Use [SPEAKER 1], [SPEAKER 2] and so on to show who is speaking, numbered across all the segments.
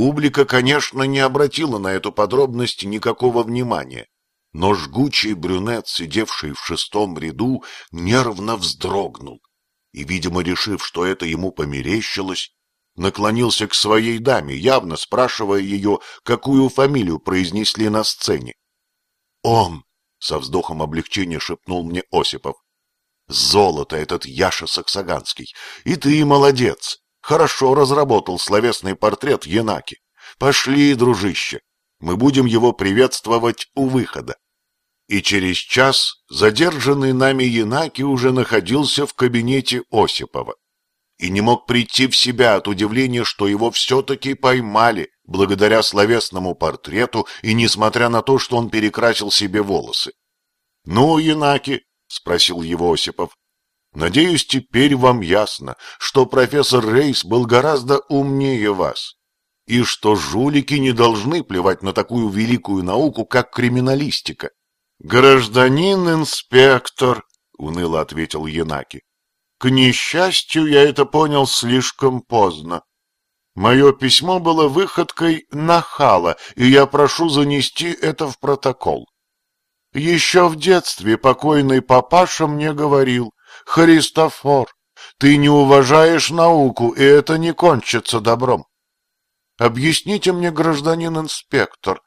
[SPEAKER 1] Публика, конечно, не обратила на эту подробность никакого внимания, но жгучий брюнет, сидевший в шестом ряду, нервно вздрогнул и, видимо, решив, что это ему померещилось, наклонился к своей даме, явно спрашивая ее, какую фамилию произнесли на сцене. «Он!» — со вздохом облегчения шепнул мне Осипов. «Золото этот Яша Саксаганский! И ты молодец! Хорошо разработал словесный портрет Янаки. Пошли, дружище, мы будем его приветствовать у выхода». И через час задержанный нами Янаки уже находился в кабинете Осипова и не мог прийти в себя от удивления, что его все-таки поймали благодаря словесному портрету и несмотря на то, что он перекрасил себе волосы. — Ну, Янаки, — спросил его Осипов, — надеюсь, теперь вам ясно, что профессор Рейс был гораздо умнее вас, и что жулики не должны плевать на такую великую науку, как криминалистика. — Гражданин инспектор, — уныло ответил Янаки, к несчастью, я это понял слишком поздно. Мое письмо было выходкой нахала, и я прошу занести это в протокол. Еще в детстве покойный папаша мне говорил, «Христофор, ты не уважаешь науку, и это не кончится добром. Объясните мне, гражданин инспектор,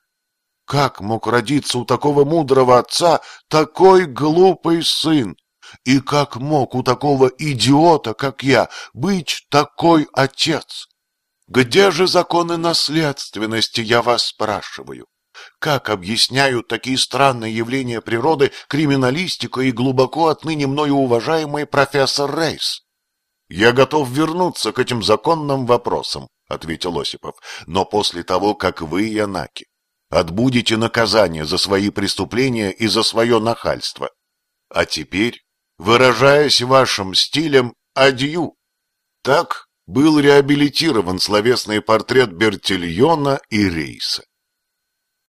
[SPEAKER 1] как мог родиться у такого мудрого отца такой глупый сын? И как мог у такого идиота, как я, быть такой отец? Где же законы наследственности, я вас спрашиваю? Как объясняют такие странные явления природы криминалистика и глубоко отныне мною уважаемый профессор Рейс? Я готов вернуться к этим законным вопросам, ответил Осипов, но после того, как вы, Янаки, отбудете наказание за свои преступления и за свое нахальство. А теперь выражаясь вашим стилем, адью. Так был реабилитирован словесный портрет Бертильона и Рейса.